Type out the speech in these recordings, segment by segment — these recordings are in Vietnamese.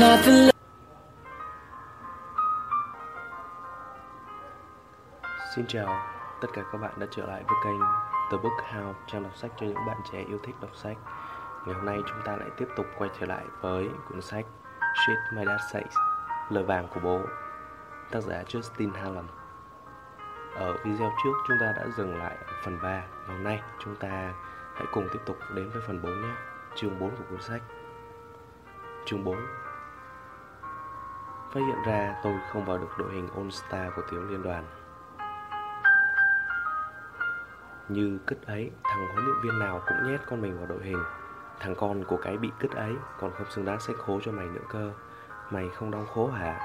Nothing Xin chào tất cả các bạn đã trở lại với kênh The Book House trang đọc sách cho những bạn trẻ yêu thích đọc sách. Ngày hôm nay chúng ta lại tiếp tục quay trở lại với cuốn sách Shit My Dad Says, Lời vàng của bố, tác giả Justin Hallam. Ở video trước chúng ta đã dừng lại phần 3 và hôm nay chúng ta hãy cùng tiếp tục đến với phần 4 nhé. Chương 4 của cuốn sách. Chương 4 Phát hiện ra tôi không vào được đội hình All Star của thiếu liên đoàn Như cứt ấy, thằng huấn luyện viên nào cũng nhét con mình vào đội hình Thằng con của cái bị cứt ấy còn không xứng đáng sách khố cho mày nữa cơ Mày không đau khố hả?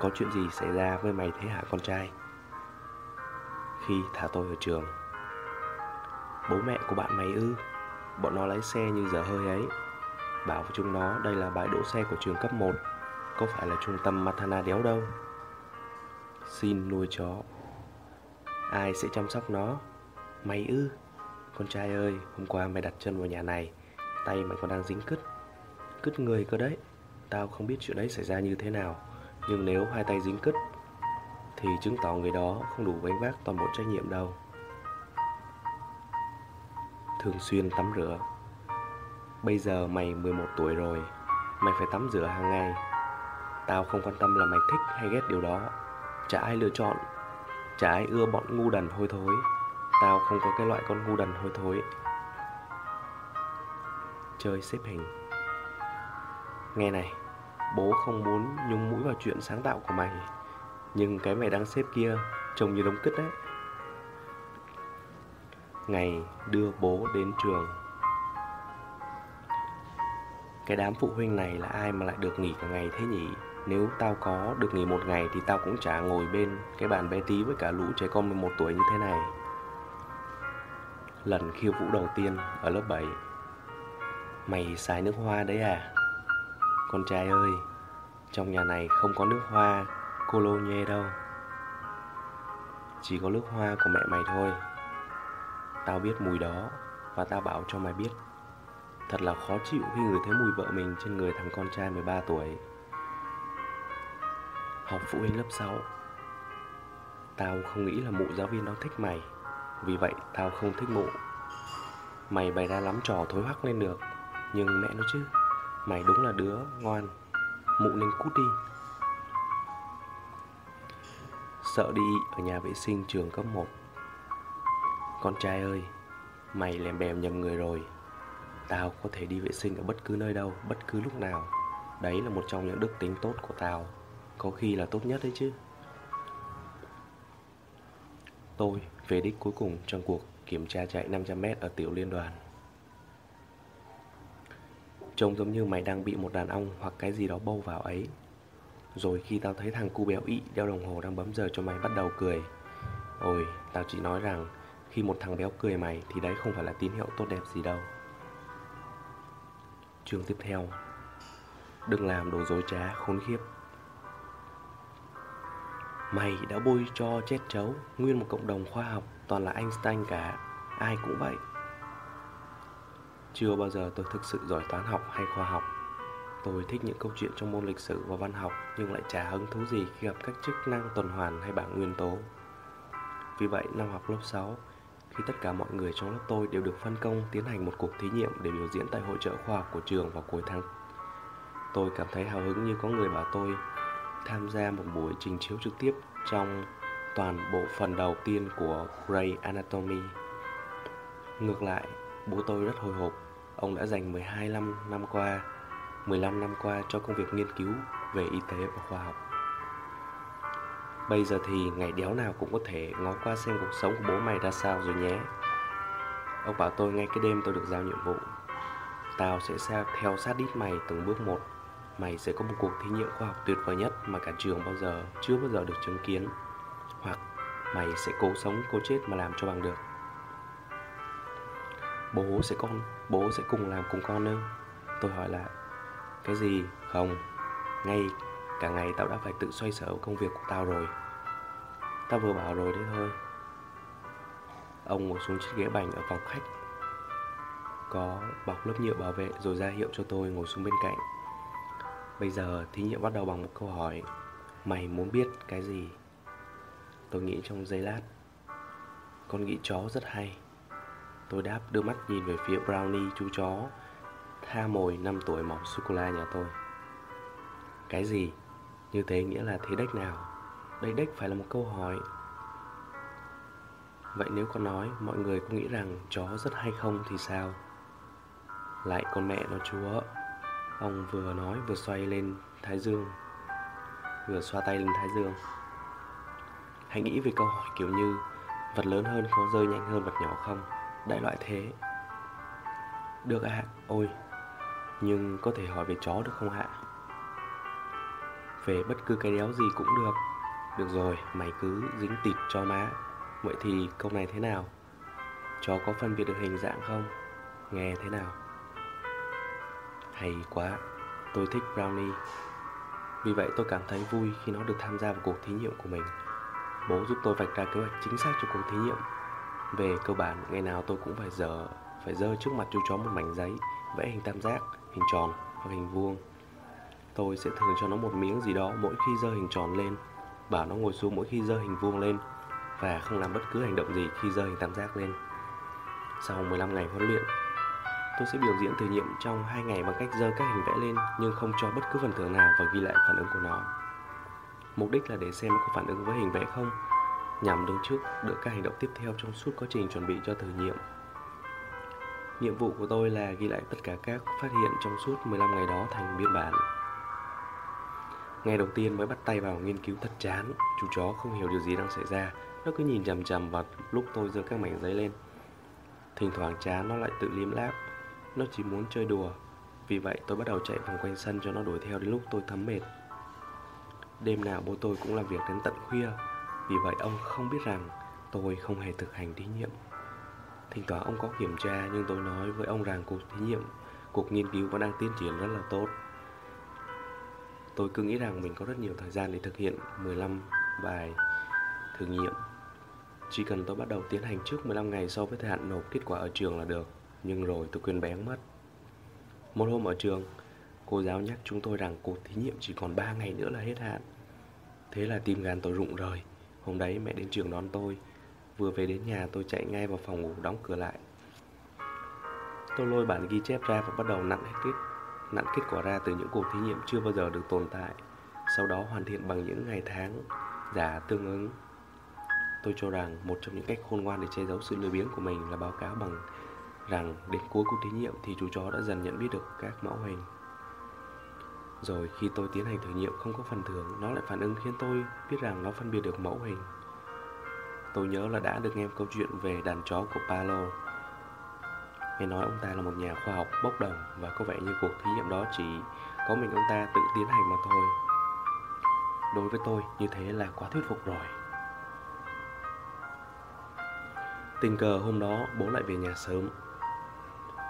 Có chuyện gì xảy ra với mày thế hả con trai? Khi thả tôi ở trường. Bố mẹ của bạn mày ư, Bọn nó lái xe như dở hơi ấy. Bảo với chúng nó, đây là bãi đỗ xe của trường cấp 1 Có phải là trung tâm Matana đéo đâu. Xin nuôi chó. Ai sẽ chăm sóc nó? Mày ư, Con trai ơi, Hôm qua mày đặt chân vào nhà này, Tay mày còn đang dính cứt. Cứt người cơ đấy, Tao không biết chuyện đấy xảy ra như thế nào, Nhưng nếu hai tay dính cứt thì chứng tỏ người đó không đủ gánh vác toàn bộ trách nhiệm đâu. Thường xuyên tắm rửa. Bây giờ mày 11 tuổi rồi, Mày phải tắm rửa hàng ngày. Tao không quan tâm là mày thích hay ghét điều đó. Chả ai lựa chọn, Chả ai ưa bọn ngu đần hôi thối. Tao không có cái loại con ngu đần hôi thối. Chơi xếp hình. Nghe này, Bố không muốn nhúng mũi vào chuyện sáng tạo của mày. Nhưng cái mày đang xếp kia Trông như đống cứt đấy. Ngày đưa bố đến trường. Cái đám phụ huynh này là ai mà lại được nghỉ cả ngày thế nhỉ? Nếu tao có được nghỉ một ngày Thì tao cũng chả ngồi bên cái bàn bé tí Với cả lũ trẻ con 11 tuổi như thế này. Lần khiêu vũ đầu tiên ở lớp 7 Mày xài nước hoa đấy à? Con trai ơi, Trong nhà này không có nước hoa. Cologne đâu. Chỉ có nước hoa của mẹ mày thôi. Tao biết mùi đó Và tao bảo cho mày biết. Thật là khó chịu khi ngửi thấy mùi vợ mình trên người thằng con trai 13 tuổi. Học phụ huynh lớp 6 Tao không nghĩ là mụ giáo viên đó thích mày. Vì vậy tao không thích mụ. Mày bày ra lắm trò thối hoắc lên được. Nhưng mẹ nó chứ, Mày đúng là đứa ngoan. Mụ nên cút đi. Sợ đi ở nhà vệ sinh trường cấp 1 Con trai ơi, Mày lèm bèm nhầm người rồi. Tao có thể đi vệ sinh ở bất cứ nơi đâu, Bất cứ lúc nào. Đấy là một trong những đức tính tốt của tao. Có khi là tốt nhất đấy chứ. Tôi, về đích cuối cùng trong cuộc kiểm tra chạy 500m ở tiểu liên đoàn. Trông giống như mày đang bị một đàn ong hoặc cái gì đó bâu vào ấy. Rồi khi tao thấy thằng cu béo ị đeo đồng hồ đang bấm giờ cho mày bắt đầu cười. Ôi, tao chỉ nói rằng khi một thằng béo cười mày thì đấy không phải là tín hiệu tốt đẹp gì đâu. Chương tiếp theo. Đừng làm đồ dối trá khốn khiếp. Mày đã bôi cho chết chấu Nguyên một cộng đồng khoa học Toàn là Einstein cả Ai cũng vậy. Chưa bao giờ tôi thực sự giỏi toán học hay khoa học. Tôi thích những câu chuyện trong môn lịch sử và văn học Nhưng lại chả hứng thú gì khi gặp các chức năng tuần hoàn hay bảng nguyên tố Vì vậy năm học lớp 6 Khi tất cả mọi người trong lớp tôi đều được phân công tiến hành một cuộc thí nghiệm để biểu diễn tại hội trợ khoa học của trường vào cuối tháng Tôi cảm thấy hào hứng như có người bảo tôi tham gia một buổi trình chiếu trực tiếp trong toàn bộ phần đầu tiên của Grey Anatomy. Ngược lại, bố tôi rất hồi hộp. Ông đã dành 12 năm năm qua, 15 năm qua cho công việc nghiên cứu về y tế và khoa học. Bây giờ thì ngày đéo nào cũng có thể ngó qua xem cuộc sống của bố mày ra sao rồi nhé. Ông bảo tôi ngay cái đêm tôi được giao nhiệm vụ. Tao sẽ theo sát đít mày từng bước một mày sẽ có một cuộc thí nghiệm khoa học tuyệt vời nhất mà cả trường bao giờ, chưa bao giờ được chứng kiến hoặc mày sẽ cố sống, cố chết mà làm cho bằng được bố sẽ con, bố sẽ cùng làm cùng con ư tôi hỏi lại cái gì? Không. Ngay cả ngày tao đã phải tự xoay sở công việc của tao rồi. Tao vừa bảo rồi đấy thôi. Ông ngồi xuống chiếc ghế bành ở phòng khách. Có bọc lớp nhựa bảo vệ rồi ra hiệu cho tôi ngồi xuống bên cạnh. Bây giờ thí nghiệm bắt đầu bằng một câu hỏi. Mày muốn biết cái gì? Tôi nghĩ trong giây lát. Con nghĩ chó rất hay. Tôi đáp đưa mắt nhìn về phía Brownie, chú chó. Tha mồi 5 tuổi mỏng sô-cô-la nhà tôi Cái gì? Như thế nghĩa là thế đếch nào? Đây đếch phải là một câu hỏi Vậy nếu con nói mọi người có nghĩ rằng chó rất hay không thì sao? Lại con mẹ nó chúa Ông vừa nói vừa xoay lên thái dương Vừa xoa tay lên thái dương Hãy nghĩ về câu hỏi kiểu như Vật lớn hơn có rơi nhanh hơn vật nhỏ không? Đại loại thế Được ạ, à, ôi nhưng có thể hỏi về chó được không hạ Về bất cứ cái đéo gì cũng được Được rồi, mày cứ dính tịt cho má Vậy thì câu này thế nào? Chó có phân biệt được hình dạng không? Nghe thế nào? Hay quá, tôi thích Brownie Vì vậy tôi cảm thấy vui khi nó được tham gia vào cuộc thí nghiệm của mình Bố giúp tôi vạch ra kế hoạch chính xác cho cuộc thí nghiệm Về cơ bản, ngày nào tôi cũng phải dở phải dơ trước mặt chú chó một mảnh giấy Vẽ hình tam giác, hình tròn hoặc hình vuông Tôi sẽ thường cho nó một miếng gì đó mỗi khi dơ hình tròn lên Bảo nó ngồi xuống mỗi khi dơ hình vuông lên Và không làm bất cứ hành động gì khi dơ hình tam giác lên Sau 15 ngày huấn luyện Tôi sẽ biểu diễn thử nghiệm trong 2 ngày bằng cách dơ các hình vẽ lên nhưng không cho bất cứ phần thưởng nào và ghi lại phản ứng của nó. Mục đích là để xem nó có phản ứng với hình vẽ không, nhằm đứng trước được các hành động tiếp theo trong suốt quá trình chuẩn bị cho thử nghiệm. Nhiệm vụ của tôi là ghi lại tất cả các phát hiện trong suốt 15 ngày đó thành biên bản. Ngày đầu tiên mới bắt tay vào nghiên cứu thật chán, chú chó không hiểu điều gì đang xảy ra, nó cứ nhìn chằm chằm vào lúc tôi giơ các mảnh giấy lên. Thỉnh thoảng chán nó lại tự liếm láp. Nó chỉ muốn chơi đùa. Vì vậy tôi bắt đầu chạy vòng quanh sân cho nó đuổi theo đến lúc tôi thấm mệt. Đêm nào bố tôi cũng làm việc đến tận khuya. Vì vậy ông không biết rằng tôi không hề thực hành thí nghiệm. Thỉnh thoảng ông có kiểm tra, nhưng tôi nói với ông rằng cuộc thí nghiệm, Cuộc nghiên cứu vẫn đang tiến triển rất là tốt. Tôi cứ nghĩ rằng mình có rất nhiều thời gian để thực hiện 15 bài thử nghiệm. Chỉ cần tôi bắt đầu tiến hành trước 15 ngày so với thời hạn nộp kết quả ở trường là được, nhưng rồi tôi quên bén mất. Một hôm ở trường, Cô giáo nhắc chúng tôi rằng cuộc thí nghiệm chỉ còn 3 ngày nữa là hết hạn. Thế là tim gan tôi rụng rời. Hôm đấy mẹ đến trường đón tôi. Vừa về đến nhà tôi chạy ngay vào phòng ngủ đóng cửa lại Tôi lôi bản ghi chép ra và bắt đầu nặn hết kết nặn kết quả ra từ những cuộc thí nghiệm chưa bao giờ được tồn tại Sau đó hoàn thiện bằng những ngày tháng giả tương ứng Tôi cho rằng một trong những cách khôn ngoan để che giấu sự lười biếng của mình là báo cáo bằng rằng đến cuối cuộc thí nghiệm thì chú chó đã dần nhận biết được các mẫu hình. Rồi khi tôi tiến hành thử nghiệm không có phần thưởng, nó lại phản ứng khiến tôi biết rằng nó phân biệt được mẫu hình. Tôi nhớ là đã được nghe câu chuyện về đàn chó của Palo. Nghe nói ông ta là một nhà khoa học bốc đồng và có vẻ như cuộc thí nghiệm đó chỉ có mình ông ta tự tiến hành mà thôi. Đối với tôi, như thế là quá thuyết phục rồi. Tình cờ hôm đó bố lại về nhà sớm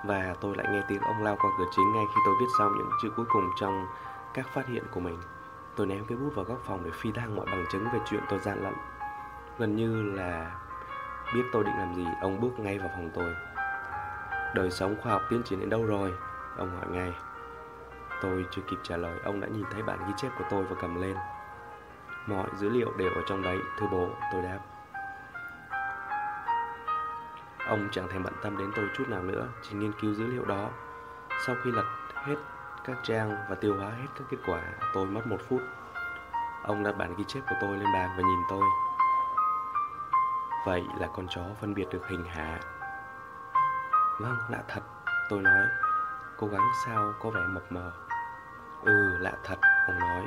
và tôi lại nghe tiếng ông lao qua cửa chính ngay khi tôi viết xong những chữ cuối cùng trong các phát hiện của mình. Tôi ném cái bút vào góc phòng để phi thăng mọi bằng chứng về chuyện tôi gian lận. Gần như là biết tôi định làm gì, ông bước ngay vào phòng tôi. Đời sống khoa học tiến triển đến đâu rồi? Ông hỏi ngay. Tôi chưa kịp trả lời, ông đã nhìn thấy bản ghi chép của tôi và cầm lên. Mọi dữ liệu đều ở trong đấy, thưa bố, tôi đáp. Ông chẳng thèm bận tâm đến tôi chút nào nữa, chỉ nghiên cứu dữ liệu đó. Sau khi lật hết các trang và tiêu hóa hết các kết quả, tôi mất một phút. Ông đặt bản ghi chép của tôi lên bàn và nhìn tôi. Vậy là con chó phân biệt được hình hả? Vâng, lạ thật, tôi nói, cố gắng sao có vẻ mập mờ. Ừ, lạ thật, ông nói.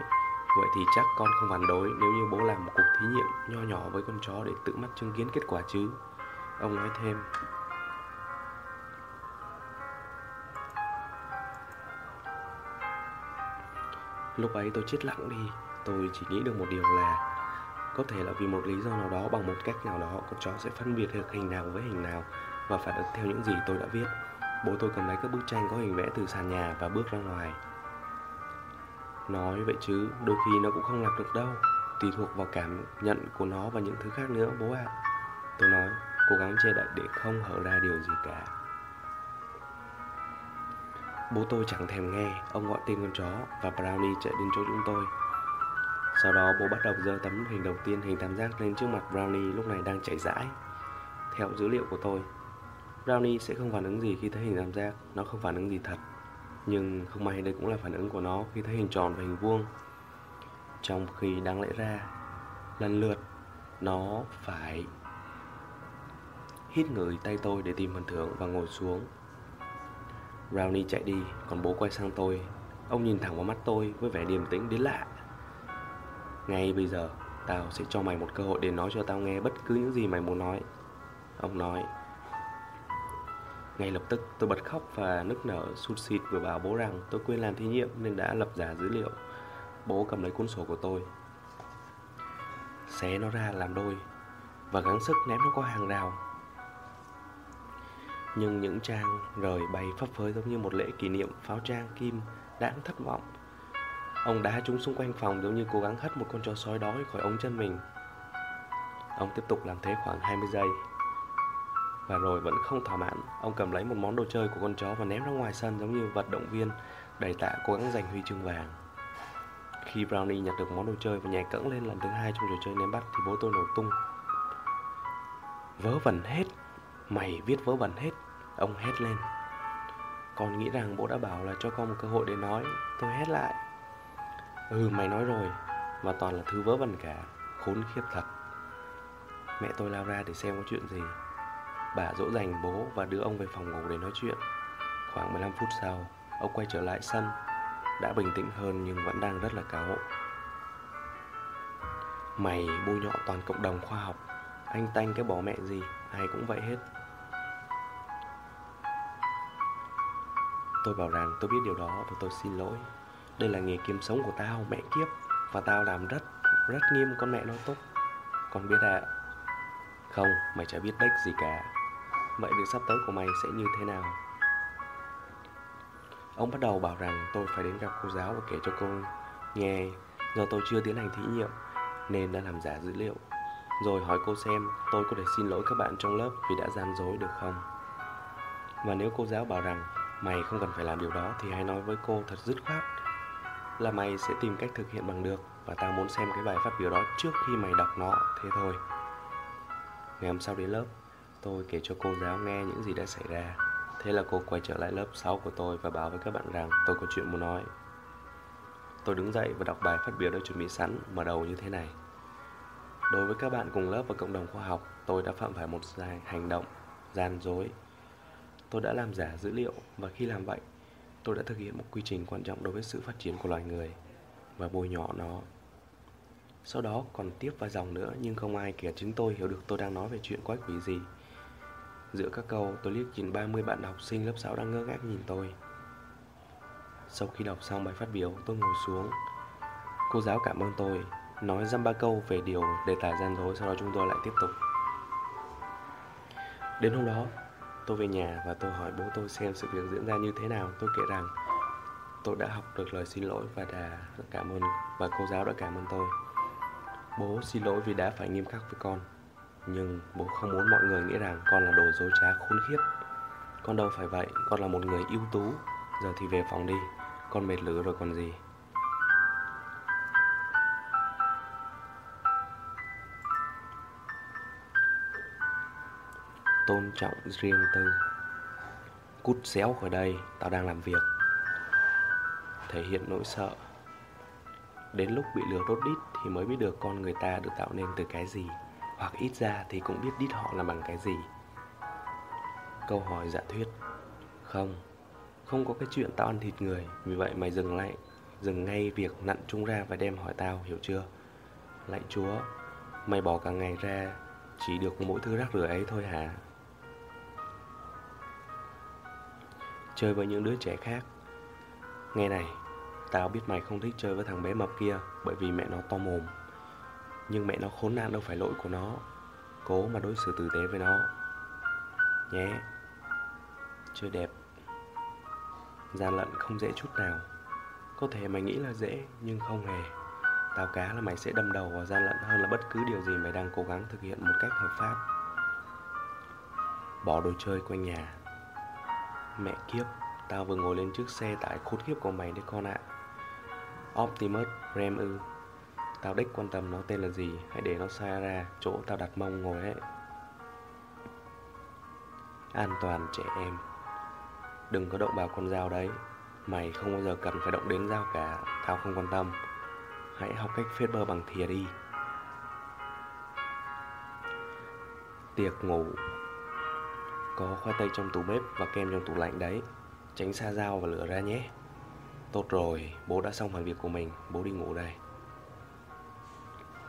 Vậy thì chắc con không phản đối nếu như bố làm một cuộc thí nghiệm nho nhỏ với con chó để tự mắt chứng kiến kết quả chứ. Ông nói thêm Lúc ấy tôi chết lặng đi Tôi chỉ nghĩ được một điều là có thể là vì một lý do nào đó Bằng một cách nào đó, Con chó sẽ phân biệt được hình nào với hình nào Và phản ứng theo những gì tôi đã viết Bố tôi cầm lấy các bức tranh có hình vẽ từ sàn nhà Và bước ra ngoài. Nói vậy chứ, Đôi khi nó cũng không làm được đâu. Tùy thuộc vào cảm nhận của nó và những thứ khác nữa, bố ạ. À. Tôi nói, Cố gắng che đậy để không hở ra điều gì cả. Bố tôi chẳng thèm nghe. Ông gọi tên con chó Và Brownie chạy đến chỗ chúng tôi. Sau đó, bố bắt đầu dơ tấm hình đầu tiên, hình tam giác lên trước mặt Brownie, lúc này đang chảy rãi. Theo dữ liệu của tôi, Brownie sẽ không phản ứng gì khi thấy hình tam giác. Nó không phản ứng gì thật. Nhưng không may đây cũng là phản ứng của nó khi thấy hình tròn và hình vuông. Trong khi đáng lẽ ra, Lần lượt, Nó phải Hít ngửi tay tôi để tìm phần thưởng và ngồi xuống. Brownie chạy đi, Còn bố quay sang tôi. Ông nhìn thẳng vào mắt tôi với vẻ điềm tĩnh đến lạ. Ngay bây giờ, Tao sẽ cho mày một cơ hội để nói cho tao nghe bất cứ những gì mày muốn nói Ông nói, ngay lập tức tôi bật khóc và nức nở, sụt xịt vừa bảo bố rằng tôi quên làm thí nghiệm nên đã lập giả dữ liệu. Bố cầm lấy cuốn sổ của tôi. Xé nó ra làm đôi và gắng sức ném nó qua hàng rào. Nhưng những trang rời bay phấp phới giống như một lễ kỷ niệm pháo trang kim đã thất vọng. Ông đá chúng xung quanh phòng giống như cố gắng hất một con chó sói đói khỏi ống chân mình. Ông tiếp tục làm thế khoảng 20 giây. Và rồi vẫn không thỏa mãn, Ông cầm lấy một món đồ chơi của con chó và ném ra ngoài sân giống như vận động viên đầy tạ cố gắng giành huy chương vàng. Khi Brownie nhặt được món đồ chơi và nhảy cẫng lên lần thứ hai trong trò chơi ném bắt thì bố tôi nổ tung. Vớ vẩn hết, Mày viết vớ vẩn hết, Ông hét lên. Con nghĩ rằng bố đã bảo là cho con một cơ hội để nói, Tôi hét lại. Ừ mày nói rồi. Mà toàn là thứ vớ vẩn cả. Khốn khiếp thật. Mẹ tôi lao ra để xem có chuyện gì. Bà dỗ dành bố và đưa ông về phòng ngủ để nói chuyện. Khoảng 15 phút sau, Ông quay trở lại sân. Đã bình tĩnh hơn nhưng vẫn đang rất là cáo Mày bôi nhọ toàn cộng đồng khoa học. Anh tanh cái bỏ mẹ gì, Ai cũng vậy hết. Tôi bảo rằng tôi biết điều đó và tôi xin lỗi. Đây là nghề kiếm sống của tao mẹ kiếp. Và tao làm rất, rất nghiêm con mẹ nó tốt. Con biết à Không, mày chả biết đếch gì cả. Vậy việc sắp tới của mày sẽ như thế nào? Ông bắt đầu bảo rằng tôi phải đến gặp cô giáo và kể cho cô nghe. Do tôi chưa tiến hành thí nghiệm nên đã làm giả dữ liệu. Rồi hỏi cô xem tôi có thể xin lỗi các bạn trong lớp vì đã gian dối được không? Và nếu cô giáo bảo rằng mày không cần phải làm điều đó thì hãy nói với cô thật dứt khoát. Là mày sẽ tìm cách thực hiện bằng được. Và tao muốn xem cái bài phát biểu đó trước khi mày đọc nó, thế thôi. Ngày hôm sau đến lớp Tôi kể cho cô giáo nghe những gì đã xảy ra. Thế là cô quay trở lại lớp 6 của tôi và báo với các bạn rằng tôi có chuyện muốn nói. Tôi đứng dậy và đọc bài phát biểu đã chuẩn bị sẵn mở đầu như thế này. Đối với các bạn cùng lớp và cộng đồng khoa học Tôi đã phạm phải một hành động gian dối. Tôi đã làm giả dữ liệu và khi làm vậy Tôi đã thực hiện một quy trình quan trọng đối với sự phát triển của loài người Và bôi nhọ nó. Sau đó còn tiếp vài dòng nữa, Nhưng không ai kể chính tôi hiểu được tôi đang nói về chuyện quái quỷ gì. Giữa các câu, tôi liếc nhìn 30 bạn học sinh lớp 6 đang ngơ ngác nhìn tôi. Sau khi đọc xong bài phát biểu, tôi ngồi xuống. Cô giáo cảm ơn tôi, Nói dăm ba câu về điều đề tài gian dối, Sau đó chúng tôi lại tiếp tục. Đến hôm đó Tôi về nhà và tôi hỏi bố tôi xem sự việc diễn ra như thế nào. Tôi kể rằng Tôi đã học được lời xin lỗi và đã cảm ơn Và cô giáo đã cảm ơn tôi. Bố xin lỗi vì đã phải nghiêm khắc với con nhưng bố không muốn mọi người nghĩ rằng con là đồ dối trá khốn khiếp. Con đâu phải vậy, con là một người ưu tú. Giờ thì về phòng đi, con mệt lử rồi còn gì. Tôn trọng riêng tư. Cút xéo khỏi đây, tao đang làm việc. Thể hiện nỗi sợ. Đến lúc bị lừa đốt đít thì mới biết được con người ta được tạo nên từ cái gì hoặc ít ra thì cũng biết đít họ là bằng cái gì. Câu hỏi giả thuyết. Không không có cái chuyện tao ăn thịt người vì vậy mày dừng lại dừng ngay việc nặn chúng ra và đem hỏi tao hiểu chưa? Lạy chúa mày bỏ cả ngày ra chỉ được mỗi thứ rác rưởi ấy thôi hả? Chơi với những đứa trẻ khác. Nghe này, tao biết mày không thích chơi với thằng bé mập kia bởi vì mẹ nó to mồm. Nhưng mẹ nó khốn nạn đâu phải lỗi của nó. Cố mà đối xử tử tế với nó. Nhé. Chơi đẹp. Gian lận không dễ chút nào. Có thể mày nghĩ là dễ, Nhưng không hề. Tao cá là mày sẽ đâm đầu vào gian lận hơn là bất cứ điều gì mày đang cố gắng thực hiện một cách hợp pháp. Bỏ đồ chơi quanh nhà. Mẹ kiếp, Tao vừa ngồi lên chiếc xe tải khốn kiếp của mày đấy con ạ. Optimus Prime ư? Tao đích quan tâm nó tên là gì? Hãy để nó xa ra chỗ tao đặt mông ngồi ấy An toàn trẻ em. Đừng có động vào con dao đấy. Mày không bao giờ cần phải động đến dao cả. Tao không quan tâm. Hãy học cách phết bơ bằng thìa đi. Tiệc ngủ. Có khoai tây trong tủ bếp và kem trong tủ lạnh đấy. Tránh xa dao và lửa ra nhé. Tốt rồi, bố đã xong phần việc của mình. Bố đi ngủ đây.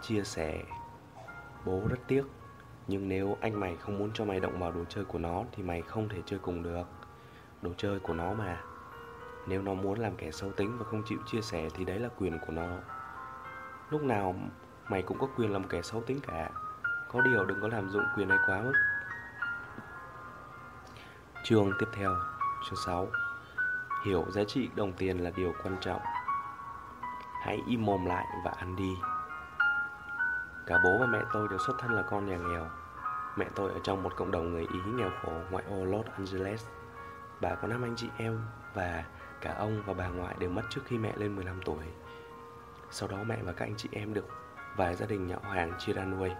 Chia sẻ. Bố rất tiếc Nhưng nếu anh mày không muốn cho mày động vào đồ chơi của nó Thì mày không thể chơi cùng được. Đồ chơi của nó mà. Nếu nó muốn làm kẻ xấu tính và không chịu chia sẻ Thì đấy là quyền của nó. Lúc nào mày cũng có quyền làm kẻ xấu tính cả. Có điều đừng có làm dụng quyền ấy quá mức. Chương tiếp theo, Chương 6 Hiểu giá trị đồng tiền là điều quan trọng. Hãy im mồm lại và ăn đi. Cả bố và mẹ tôi đều xuất thân là con nhà nghèo. Mẹ tôi ở trong một cộng đồng người Ý nghèo khổ ngoại ô Los Angeles. Bà có năm anh chị em và cả ông và bà ngoại đều mất trước khi mẹ lên 15 tuổi. Sau đó mẹ và các anh chị em được vài gia đình nhỏ hàng chia ra nuôi.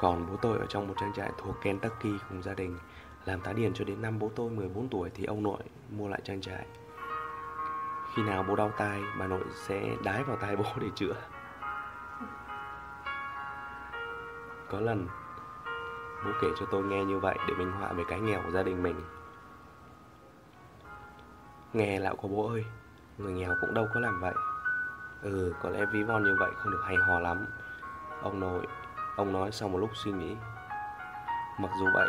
Còn bố tôi ở trong một trang trại thuộc Kentucky cùng gia đình Làm tá điền cho đến năm bố tôi 14 tuổi thì ông nội mua lại trang trại. Khi nào bố đau tai, bà nội sẽ đái vào tai bố để chữa. Có lần Bố kể cho tôi nghe như vậy để minh họa về cái nghèo của gia đình mình. Nghe lão của bố ơi Người nghèo cũng đâu có làm vậy. Ừ, có lẽ ví von như vậy không được hay hò lắm. Ông nội Ông nói sau một lúc suy nghĩ Mặc dù vậy,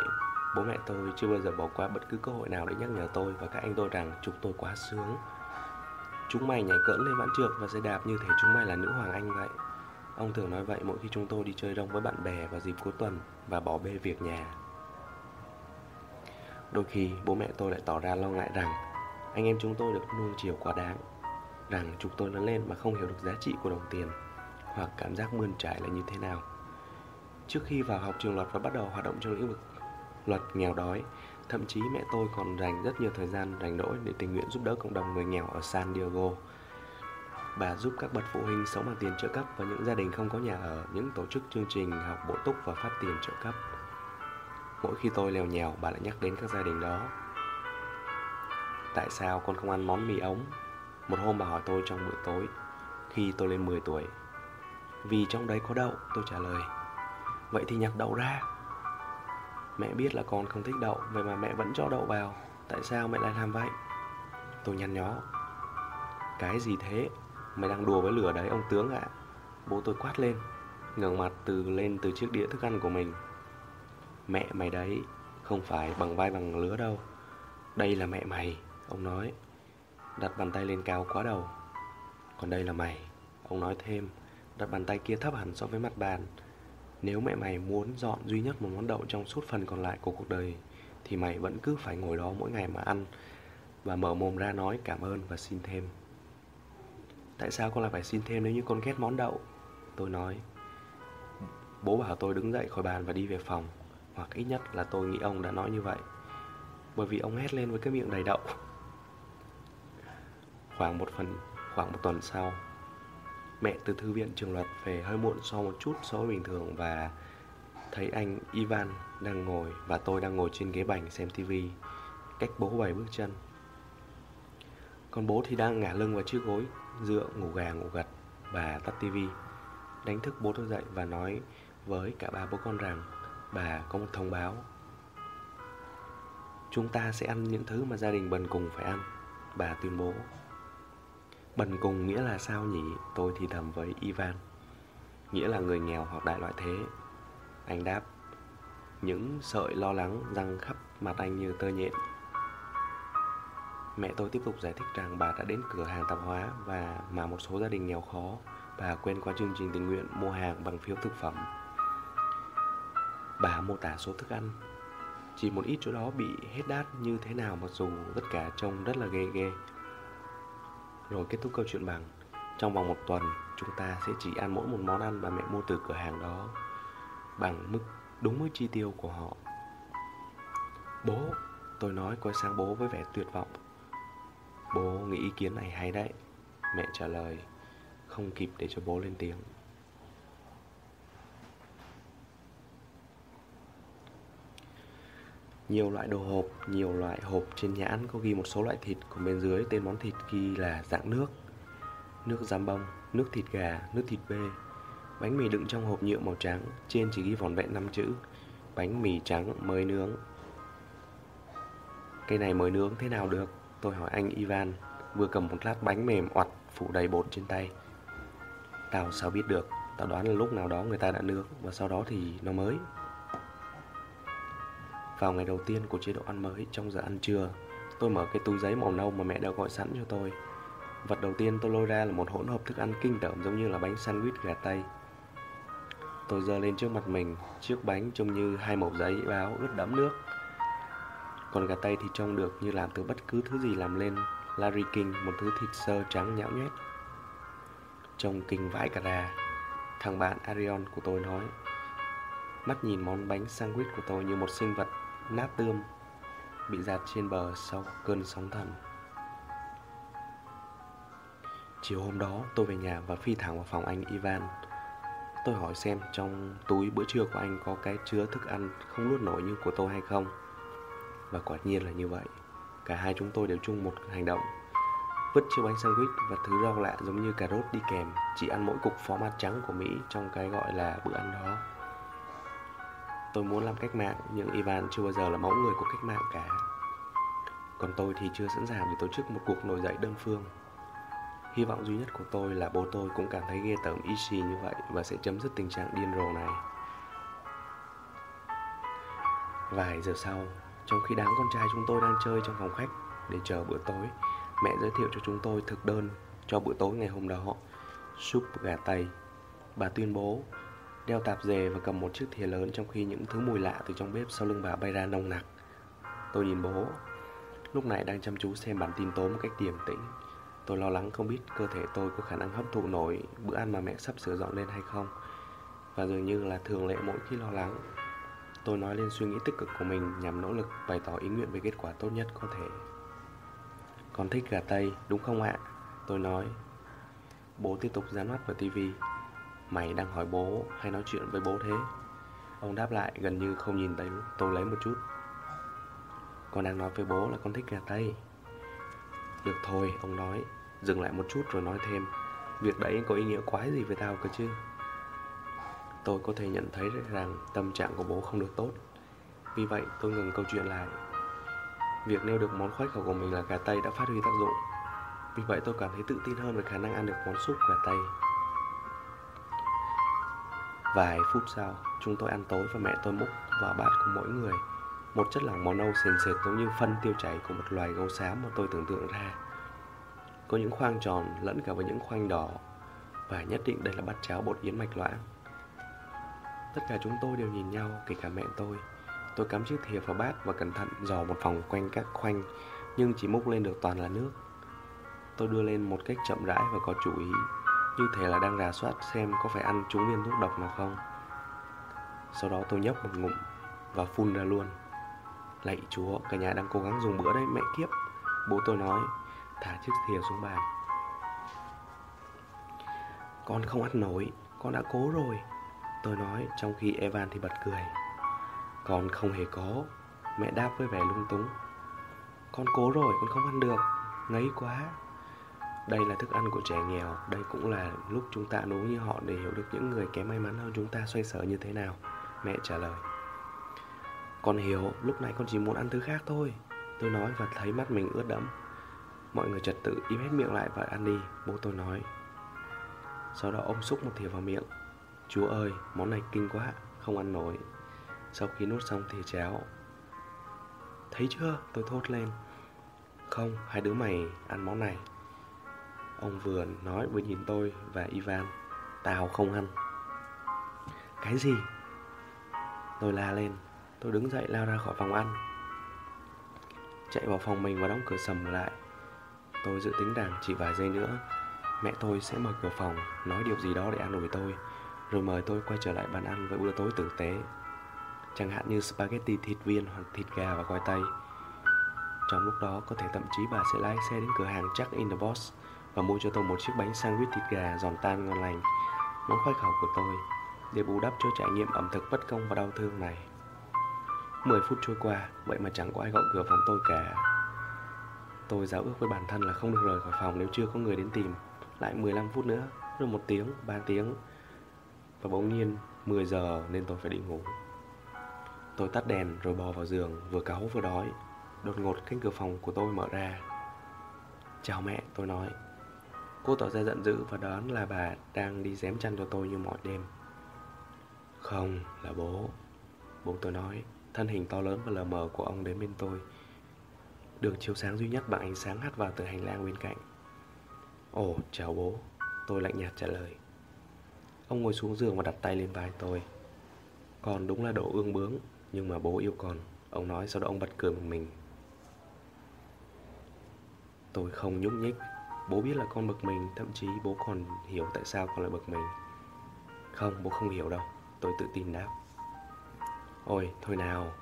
bố mẹ tôi chưa bao giờ bỏ qua bất cứ cơ hội nào để nhắc nhở tôi và các anh tôi rằng chúng tôi quá sướng. Chúng mày nhảy cỡn lên vãn trượt và xe đạp như thể chúng mày là nữ hoàng anh vậy. Ông thường nói vậy mỗi khi chúng tôi đi chơi rong với bạn bè vào dịp cuối tuần và bỏ bê việc nhà. Đôi khi bố mẹ tôi lại tỏ ra lo ngại rằng anh em chúng tôi được nuông chiều quá đáng, rằng chúng tôi lớn lên mà không hiểu được giá trị của đồng tiền hoặc cảm giác mươn trải là như thế nào. Trước khi vào học trường luật và bắt đầu hoạt động trong lĩnh vực luật nghèo đói, thậm chí mẹ tôi còn dành rất nhiều thời gian rảnh rỗi để tình nguyện giúp đỡ cộng đồng người nghèo ở San Diego. Bà giúp các bậc phụ huynh sống bằng tiền trợ cấp và những gia đình không có nhà ở, những tổ chức chương trình học bổ túc và phát tiền trợ cấp. Mỗi khi tôi lèo nhèo, bà lại nhắc đến các gia đình đó. Tại sao con không ăn món mì ống? Một hôm bà hỏi tôi trong bữa tối, khi tôi lên 10 tuổi. Vì trong đấy có đậu, tôi trả lời. Vậy thì nhặt đậu ra. Mẹ biết là con không thích đậu, Vậy mà mẹ vẫn cho đậu vào. Tại sao mẹ lại làm vậy? Tôi nhăn nhó. Cái gì thế? Mày đang đùa với lửa đấy, ông tướng ạ. Bố tôi quát lên, ngẩng mặt từ lên từ chiếc đĩa thức ăn của mình. Mẹ mày đấy, Không phải bằng vai bằng lứa đâu. Đây là mẹ mày, Ông nói. Đặt bàn tay lên cao quá đầu. Còn đây là mày, Ông nói thêm. Đặt bàn tay kia thấp hẳn so với mặt bàn nếu mẹ mày muốn dọn duy nhất một món đậu trong suốt phần còn lại của cuộc đời, Thì mày vẫn cứ phải ngồi đó mỗi ngày mà ăn. Và mở mồm ra nói cảm ơn và xin thêm. Tại sao con lại phải xin thêm nếu như con ghét món đậu? Tôi nói, Bố bảo tôi đứng dậy khỏi bàn và đi về phòng, Hoặc ít nhất là tôi nghĩ ông đã nói như vậy, Bởi vì ông hét lên với cái miệng đầy đậu. Khoảng một phần, khoảng một tuần sau Mẹ từ thư viện trường luật về hơi muộn so một chút so với bình thường và thấy anh Ivan đang ngồi và tôi đang ngồi trên ghế bành xem tivi cách bố vài bước chân. Còn bố thì đang ngả lưng vào chiếc gối, dựa, ngủ gà, ngủ gật và tắt tivi đánh thức bố tôi dậy và nói với cả ba bố con rằng, bà có một thông báo. Chúng ta sẽ ăn những thứ mà gia đình bần cùng phải ăn. Bà tuyên bố. Bần cùng nghĩa là sao nhỉ? Tôi thì thầm với Ivan. Nghĩa là người nghèo hoặc đại loại thế. Anh đáp, Những sợi lo lắng răng khắp mặt anh như tơ nhện. Mẹ tôi tiếp tục giải thích rằng bà đã đến cửa hàng tạp hóa Và mà một số gia đình nghèo khó, Bà quên qua chương trình tình nguyện mua hàng bằng phiếu thực phẩm. Bà mô tả số thức ăn. Chỉ một ít chỗ đó bị hết đát như thế nào mặc dù, tất cả trông rất là ghê ghê rồi kết thúc câu chuyện bằng Trong vòng một tuần chúng ta sẽ chỉ ăn mỗi một món ăn mà mẹ mua từ cửa hàng đó bằng mức đúng mức chi tiêu của họ. Bố, tôi nói quay sang bố với vẻ tuyệt vọng. Bố nghĩ ý kiến này hay đấy. Mẹ trả lời, không kịp để cho bố lên tiếng. Nhiều loại đồ hộp, nhiều loại hộp trên nhãn có ghi một số loại thịt, còn bên dưới tên món thịt ghi là dạng nước. Nước giám bông, nước thịt gà, nước thịt bê. Bánh mì đựng trong hộp nhựa màu trắng, trên chỉ ghi vỏn vẹn 5 chữ. Bánh mì trắng mới nướng. Cây này mới nướng thế nào được? Tôi hỏi anh Ivan, vừa cầm một lát bánh mềm oặt phủ đầy bột trên tay. Tao sao biết được, tao đoán là lúc nào đó người ta đã nướng và sau đó thì nó mới. Vào ngày đầu tiên của chế độ ăn mới trong giờ ăn trưa, tôi mở cái túi giấy màu nâu mà mẹ đã gọi sẵn cho tôi. Vật đầu tiên tôi lôi ra là một hỗn hợp thức ăn kinh tởm giống như là bánh sandwich gà tây. Tôi giơ lên trước mặt mình, chiếc bánh trông như hai mẩu giấy báo ướt đẫm nước. Còn gà tây thì trông được như làm từ bất cứ thứ gì làm lên Larry King, một thứ thịt sơ trắng nhão nhét. Trông kinh vãi cả ra. Thằng bạn Arion của tôi nói, mắt nhìn món bánh sandwich của tôi như một sinh vật nát tươm bị giạt trên bờ sau cơn sóng thần. Chiều hôm đó tôi về nhà và phi thẳng vào phòng anh Ivan. Tôi hỏi xem trong túi bữa trưa của anh có cái chứa thức ăn không nuốt nổi như của tôi hay không. Và quả nhiên là như vậy. Cả hai chúng tôi đều chung một hành động. Vứt chiếc bánh sandwich và thứ rau lạ giống như cà rốt đi kèm, chỉ ăn mỗi cục phó mát trắng của Mỹ trong cái gọi là bữa ăn đó. Tôi muốn làm cách mạng nhưng Ivan chưa bao giờ là mẫu người của cách mạng cả. Còn tôi thì chưa sẵn sàng để tổ chức một cuộc nổi dậy đơn phương. Hy vọng duy nhất của tôi là bố tôi cũng cảm thấy ghê tởm Ishi như vậy và sẽ chấm dứt tình trạng điên rồ này. Vài giờ sau, trong khi đám con trai chúng tôi đang chơi trong phòng khách để chờ bữa tối, mẹ giới thiệu cho chúng tôi thực đơn cho bữa tối ngày hôm đó. Súp gà tây. Bà tuyên bố đeo tạp dề và cầm một chiếc thìa lớn trong khi những thứ mùi lạ từ trong bếp sau lưng bà bay ra nồng nặc. Tôi nhìn bố, lúc này đang chăm chú xem bản tin tối một cách điềm tĩnh. Tôi lo lắng không biết cơ thể tôi có khả năng hấp thụ nổi bữa ăn mà mẹ sắp sửa dọn lên hay không. Và dường như là thường lệ mỗi khi lo lắng, tôi nói lên suy nghĩ tích cực của mình nhằm nỗ lực bày tỏ ý nguyện về kết quả tốt nhất có thể. Con thích gà Tây, đúng không ạ? Tôi nói. Bố tiếp tục dán mắt vào tivi Mày đang hỏi bố hay nói chuyện với bố thế? Ông đáp lại gần như không nhìn thấy. Tôi lấy một chút. Con đang nói với bố là con thích gà Tây. Được thôi, ông nói. Dừng lại một chút rồi nói thêm. Việc đấy có ý nghĩa quái gì với tao cơ chứ? Tôi có thể nhận thấy rằng tâm trạng của bố không được tốt. Vì vậy tôi ngừng câu chuyện lại. Việc nêu được món khoái khẩu của mình là gà Tây đã phát huy tác dụng. Vì vậy tôi cảm thấy tự tin hơn về khả năng ăn được món súp gà Tây. Vài phút sau, chúng tôi ăn tối và mẹ tôi múc vào bát của mỗi người một chất lỏng màu nâu sền sệt giống như phân tiêu chảy của một loài gấu xám mà tôi tưởng tượng ra. Có những khoang tròn lẫn cả với những khoanh đỏ và nhất định đây là bát cháo bột yến mạch loãng. Tất cả chúng tôi đều nhìn nhau, kể cả mẹ tôi. Tôi cắm chiếc thìa vào bát và cẩn thận dò một vòng quanh các khoanh, nhưng chỉ múc lên được toàn là nước. Tôi đưa lên một cách chậm rãi và có chú ý như thể là đang rà soát xem có phải ăn trúng viên thuốc độc nào không. Sau đó tôi nhấp một ngụm và phun ra luôn. Lạy chúa, cả nhà đang cố gắng dùng bữa đấy mẹ kiếp. Bố tôi nói, thả chiếc thìa xuống bàn. Con không ăn nổi, con đã cố rồi. Tôi nói trong khi Evan thì bật cười. Con không hề có. Mẹ đáp với vẻ lung túng. Con cố rồi, con không ăn được. Ngấy quá đây là thức ăn của trẻ nghèo. Đây cũng là lúc chúng ta ăn uống như họ để hiểu được những người kém may mắn hơn chúng ta xoay sở như thế nào. Mẹ trả lời. Con hiểu lúc này con chỉ muốn ăn thứ khác thôi. Tôi nói và thấy mắt mình ướt đẫm. Mọi người trật tự im hết miệng lại và ăn đi. Bố tôi nói. Sau đó ông xúc một thìa vào miệng. Chúa ơi, món này kinh quá, không ăn nổi. Sau khi nuốt xong thìa cháo. Thấy chưa? Tôi thốt lên. Không, hai đứa mày ăn món này. Ông vừa nói vừa nhìn tôi và Ivan, Tao không ăn. Cái gì? Tôi la lên. Tôi đứng dậy lao ra khỏi phòng ăn. Chạy vào phòng mình và đóng cửa sầm lại. Tôi dự tính rằng chỉ vài giây nữa, Mẹ tôi sẽ mở cửa phòng, Nói điều gì đó để an ủi tôi, rồi mời tôi quay trở lại bàn ăn với bữa tối tử tế. Chẳng hạn như spaghetti thịt viên hoặc thịt gà và khoai tây. Trong lúc đó, có thể thậm chí bà sẽ lái xe đến cửa hàng Jack in the Box và mua cho tôi một chiếc bánh sandwich thịt gà giòn tan ngon lành. Món khoái khẩu của tôi để bù đắp cho trải nghiệm ẩm thực bất công và đau thương này. 10 phút trôi qua vậy mà chẳng có ai gõ cửa phòng tôi cả. Tôi giáo ước với bản thân là không được rời khỏi phòng nếu chưa có người đến tìm. Lại 15 phút nữa rồi một tiếng, ba tiếng. Và bỗng nhiên 10 giờ nên tôi phải đi ngủ. Tôi tắt đèn rồi bò vào giường Vừa cáu vừa đói. Đột ngột cánh cửa phòng của tôi mở ra. Chào mẹ tôi nói. Cô tỏ ra giận dữ và đoán là bà đang đi dém chăn cho tôi như mọi đêm. Không, là bố. Bố tôi nói, Thân hình to lớn và lờ mờ của ông đến bên tôi. Được chiếu sáng duy nhất bằng ánh sáng hắt vào từ hành lang bên cạnh. Ồ, chào bố. Tôi lạnh nhạt trả lời. Ông ngồi xuống giường và đặt tay lên vai tôi. Con đúng là độ ương bướng, Nhưng mà bố yêu con. Ông nói sau đó ông bật cười một mình. Tôi không nhúc nhích. Bố biết là con bực mình, Thậm chí bố còn hiểu tại sao con lại bực mình. Không, bố không hiểu đâu, Tôi tự tin đáp. Ôi, thôi nào,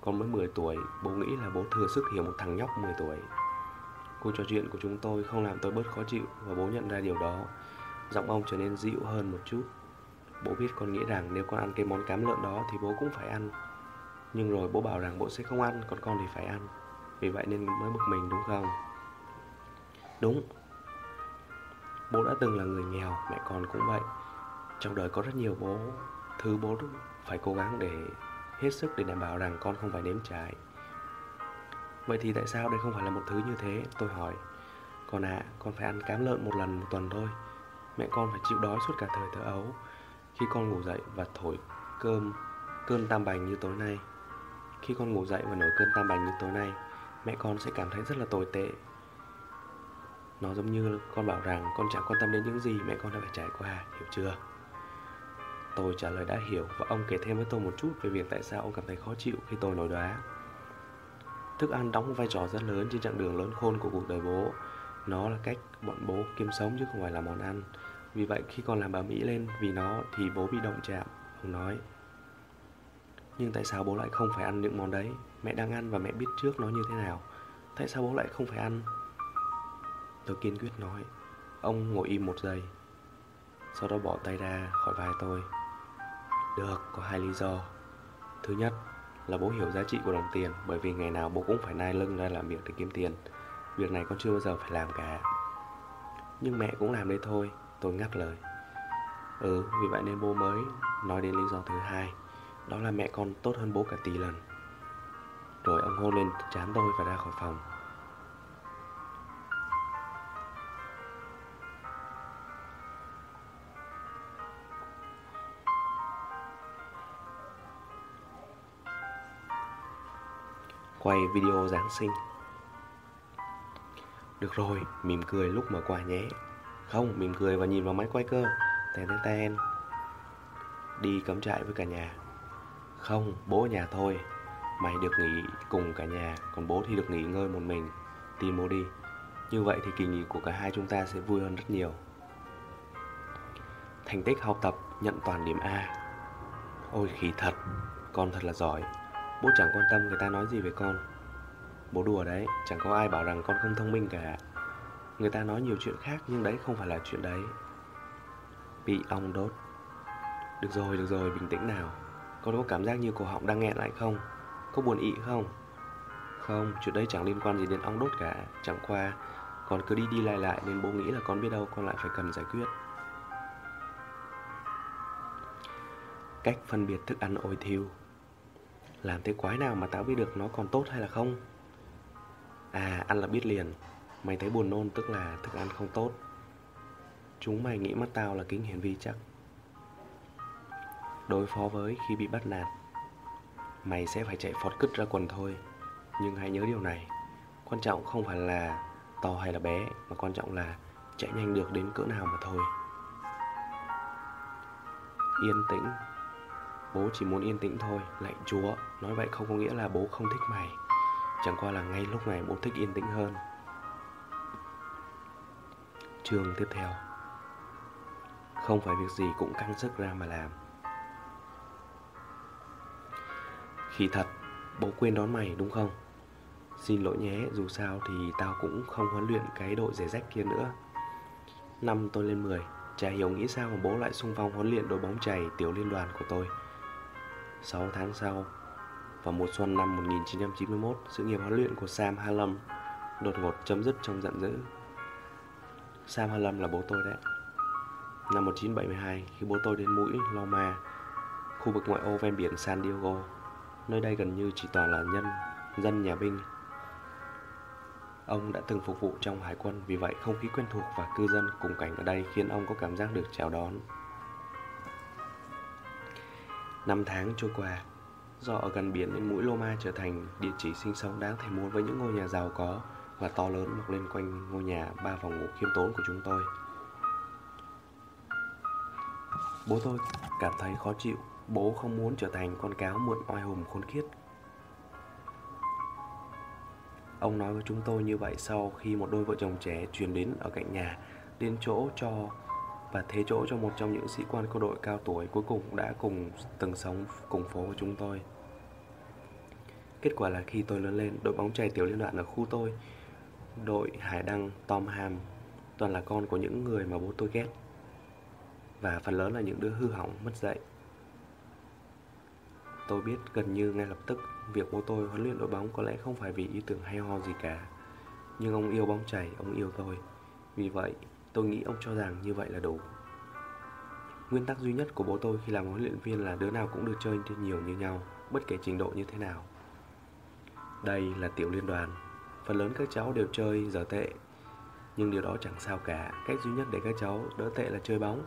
Con mới 10 tuổi, Bố nghĩ là bố thừa sức hiểu một thằng nhóc 10 tuổi. Cuộc trò chuyện của chúng tôi không làm tôi bớt khó chịu Và bố nhận ra điều đó. Giọng ông trở nên dịu hơn một chút. Bố biết con nghĩ rằng nếu con ăn cái món cám lợn đó thì bố cũng phải ăn. Nhưng rồi bố bảo rằng bố sẽ không ăn, Còn con thì phải ăn. Vì vậy nên mới bực mình, đúng không? Đúng. Bố đã từng là người nghèo, Mẹ con cũng vậy. Trong đời có rất nhiều bố, Thứ bố phải cố gắng để Hết sức để đảm bảo rằng con không phải nếm trải. Vậy thì tại sao đây không phải là một thứ như thế? Tôi hỏi. Con à con phải ăn cám lợn một lần một tuần thôi. Mẹ con phải chịu đói suốt cả thời thơ ấu. Khi con ngủ dậy và thổi cơm, Cơn tam bành như tối nay. Khi con ngủ dậy và nổi cơn tam bành như tối nay, Mẹ con sẽ cảm thấy rất là tồi tệ. Nó giống như con bảo rằng Con chẳng quan tâm đến những gì mẹ con đã phải trải qua, Hiểu chưa? Tôi trả lời đã hiểu Và ông kể thêm với tôi một chút Về việc tại sao ông cảm thấy khó chịu khi tôi nói đoá. Thức ăn đóng vai trò rất lớn trên chặng đường lớn khôn của cuộc đời bố. Nó là cách bọn bố kiếm sống chứ không phải là món ăn. Vì vậy khi con làm bà Mỹ lên vì nó thì bố bị động chạm, Ông nói. Nhưng tại sao bố lại không phải ăn những món đấy? Mẹ đang ăn và mẹ biết trước nó như thế nào. Tại sao bố lại không phải ăn? Tôi kiên quyết nói Ông ngồi im một giây. Sau đó bỏ tay ra khỏi vai tôi. Được, có hai lý do. Thứ nhất là bố hiểu giá trị của đồng tiền Bởi vì ngày nào bố cũng phải nai lưng ra làm việc để kiếm tiền. Việc này con chưa bao giờ phải làm cả. Nhưng mẹ cũng làm đấy thôi Tôi ngắt lời. Ừ, vì vậy nên bố mới nói đến lý do thứ hai Đó là mẹ con tốt hơn bố cả tỷ lần. Rồi ông hôn lên chán tôi và ra khỏi phòng. Quay video Giáng sinh. Được rồi, mỉm cười lúc mở quà nhé. Không, mỉm cười và nhìn vào máy quay cơ. Tèn tèn tèn Đi cắm trại với cả nhà. Không, bố ở nhà thôi. Mày được nghỉ cùng cả nhà Còn bố thì được nghỉ ngơi một mình. Tin bố đi. Như vậy thì kỳ nghỉ của cả hai chúng ta sẽ vui hơn rất nhiều. Thành tích học tập nhận toàn điểm A. Ôi khí thật. Con thật là giỏi. Bố chẳng quan tâm người ta nói gì về con. Bố đùa đấy Chẳng có ai bảo rằng con không thông minh cả. Người ta nói nhiều chuyện khác nhưng đấy không phải là chuyện đấy. Bị ong đốt. Được rồi, được rồi, bình tĩnh nào. Con có cảm giác như cổ họng đang nghẹn lại không? Có buồn ị không? Không, chuyện đấy chẳng liên quan gì đến ong đốt cả. Chẳng qua Con cứ đi đi lại lại nên bố nghĩ là con biết đâu con lại phải cần giải quyết. Cách phân biệt thức ăn ôi thiêu. Làm thế quái nào mà tao biết được nó còn tốt hay là không? À, ăn là biết liền. Mày thấy buồn nôn tức là thức ăn không tốt. Chúng mày nghĩ mắt tao là kính hiển vi chắc. Đối phó với khi bị bắt nạt Mày sẽ phải chạy phọt cứt ra quần thôi. Nhưng hãy nhớ điều này. Quan trọng không phải là to hay là bé Mà quan trọng là chạy nhanh được đến cỡ nào mà thôi. Yên tĩnh. Bố chỉ muốn yên tĩnh thôi Lạy chúa. Nói vậy không có nghĩa là bố không thích mày. Chẳng qua là ngay lúc này bố thích yên tĩnh hơn. Chương tiếp theo. Không phải việc gì cũng căng sức ra mà làm. Khi thật, bố quên đón mày đúng không? Xin lỗi nhé, dù sao thì tao cũng không huấn luyện cái đội rẻ rách kia nữa. Năm tôi lên 10 Chả hiểu nghĩ sao mà bố lại xung phong huấn luyện đội bóng chày tiểu liên đoàn của tôi. 6 tháng sau, Vào mùa xuân năm 1991 Sự nghiệp huấn luyện của Sam Hallam Đột ngột chấm dứt trong giận dữ. Sam Hallam là bố tôi đấy. Năm 1972 khi bố tôi đến mũi Loma Khu vực ngoại ô ven biển San Diego, Nơi đây gần như chỉ toàn là nhân, dân nhà binh. Ông đã từng phục vụ trong hải quân, Vì vậy không khí quen thuộc và cư dân cùng cảnh ở đây Khiến ông có cảm giác được chào đón. Năm tháng trôi qua Do ở gần biển nên mũi Loma trở thành địa chỉ sinh sống đáng thèm muốn với những ngôi nhà giàu có và to lớn mọc lên quanh ngôi nhà ba phòng ngủ khiêm tốn của chúng tôi. Bố tôi cảm thấy khó chịu, bố không muốn trở thành con cáo mượn oai hùng khốn khiết Ông nói với chúng tôi như vậy sau khi một đôi vợ chồng trẻ chuyển đến ở cạnh nhà đến chỗ cho và thế chỗ cho một trong những sĩ quan quân đội cao tuổi cuối cùng đã cùng từng sống cùng phố với chúng tôi. Kết quả là khi tôi lớn lên, đội bóng chày tiểu liên đoạn ở khu tôi, đội Hải Đăng, Tom Ham, toàn là con của những người mà bố tôi ghét. Và phần lớn là những đứa hư hỏng, mất dạy. Tôi biết gần như ngay lập tức việc bố tôi huấn luyện đội bóng có lẽ không phải vì ý tưởng hay ho gì cả. Nhưng ông yêu bóng chảy, ông yêu tôi. Vì vậy, tôi nghĩ ông cho rằng như vậy là đủ. Nguyên tắc duy nhất của bố tôi khi làm huấn luyện viên là đứa nào cũng được chơi nhiều như nhau, bất kể trình độ như thế nào. Đây là tiểu liên đoàn. Phần lớn các cháu đều chơi giờ tệ. Nhưng điều đó chẳng sao cả. Cách duy nhất để các cháu đỡ tệ là chơi bóng.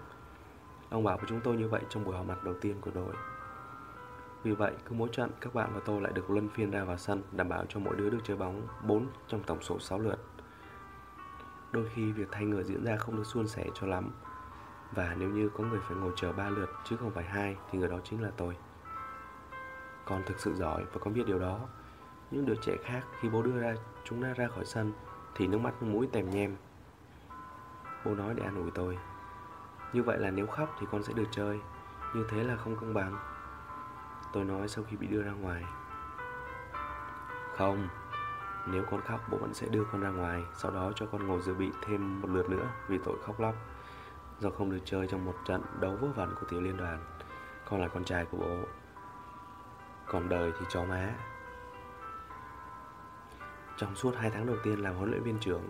Ông bảo với chúng tôi như vậy trong buổi họp mặt đầu tiên của đội. Vì vậy, cứ mỗi trận các bạn và tôi lại được luân phiên ra vào sân đảm bảo cho mỗi đứa được chơi bóng 4 trong tổng số 6 lượt. Đôi khi việc thay người diễn ra không được suôn sẻ cho lắm và nếu như có người phải ngồi chờ 3 lượt chứ không phải hai thì người đó chính là tôi. Con thực sự giỏi và con biết điều đó. Những đứa trẻ khác khi bố đưa ra chúng ta ra khỏi sân thì nước mắt mũi tèm nhem. Bố nói để an ủi tôi. Như vậy là nếu khóc thì con sẽ được chơi, như thế là không công bằng. Tôi nói sau khi bị đưa ra ngoài Không nếu con khóc, bố vẫn sẽ đưa con ra ngoài, Sau đó cho con ngồi dự bị thêm một lượt nữa Vì tội khóc lóc. Do không được chơi trong một trận đấu vớ vẩn của tiểu liên đoàn, Con là con trai của bố. Còn đời thì chó má. Trong suốt 2 tháng đầu tiên làm huấn luyện viên trưởng,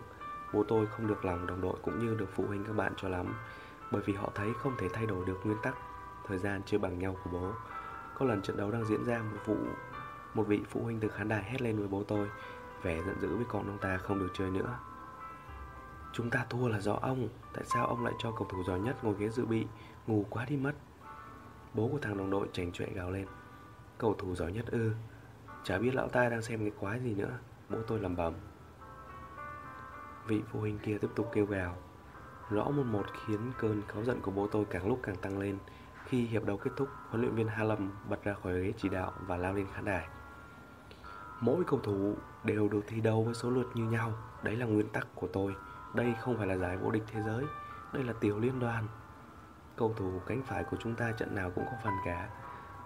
Bố tôi không được lòng đồng đội cũng như được phụ huynh các bạn cho lắm, Bởi vì họ thấy không thể thay đổi được nguyên tắc, Thời gian chưa bằng nhau của bố. Có lần trận đấu đang diễn ra, một vụ, Một vị phụ huynh từ khán đài hét lên với bố tôi Vẻ giận dữ với con ông ta không được chơi nữa. Chúng ta thua là do ông. Tại sao ông lại cho cầu thủ giỏi nhất ngồi ghế dự bị Ngủ quá đi mất? Bố của thằng đồng đội chảnh chọe gào lên. Cầu thủ giỏi nhất ư? Chả biết lão ta đang xem cái quái gì nữa. Bố tôi lầm bầm Vị phụ huynh kia tiếp tục kêu gào. Rõ một một khiến cơn cáu giận của bố tôi càng lúc càng tăng lên khi hiệp đấu kết thúc, huấn luyện viên Hà Lâm bật ra khỏi ghế chỉ đạo và lao lên khán đài. Mỗi cầu thủ đều được thi đấu với số lượt như nhau. Đấy là nguyên tắc của tôi. Đây không phải là giải vô địch thế giới. Đây là tiểu liên đoàn. Cầu thủ cánh phải của chúng ta trận nào cũng có phần cả.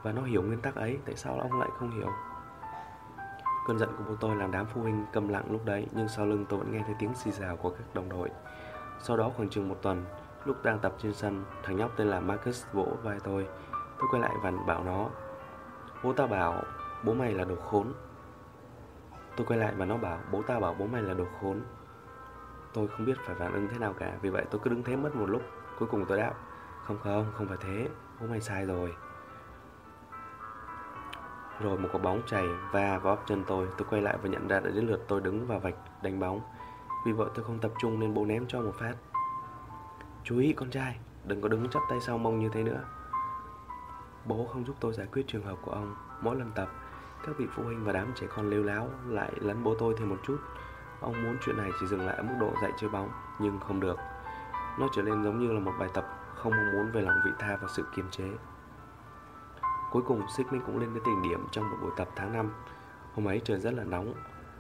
Và nó hiểu nguyên tắc ấy, tại sao ông lại không hiểu? Cơn giận của bố tôi làm đám phụ huynh câm lặng lúc đấy, nhưng sau lưng tôi vẫn nghe thấy tiếng xì xào của các đồng đội. Sau đó khoảng chừng một tuần, Lúc đang tập trên sân, thằng nhóc tên là Marcus vỗ vai tôi. Tôi quay lại và bảo nó Bố tao bảo bố mày là đồ khốn Tôi quay lại và nó bảo bố tao bảo bố mày là đồ khốn. Tôi không biết phải phản ứng thế nào cả Vì vậy tôi cứ đứng thế mất một lúc Cuối cùng tôi đáp Không không, không phải thế Bố mày sai rồi. Rồi một quả bóng chảy va vào óc chân tôi Tôi quay lại và nhận ra đã đến lượt tôi đứng vào vạch đánh bóng. Vì vậy tôi không tập trung nên bố ném cho một phát. Chú ý con trai, đừng có đứng chắp tay sau mông như thế nữa. Bố không giúp tôi giải quyết trường hợp của ông Mỗi lần tập, các vị phụ huynh và đám trẻ con lêu láo lại lấn bố tôi thêm một chút. Ông muốn chuyện này chỉ dừng lại ở mức độ dạy chơi bóng, Nhưng không được. Nó trở nên giống như là một bài tập không mong muốn về lòng vị tha và sự kiềm chế. Cuối cùng xích minh cũng lên đến đỉnh điểm trong một buổi tập tháng 5 Hôm ấy trời rất là nóng,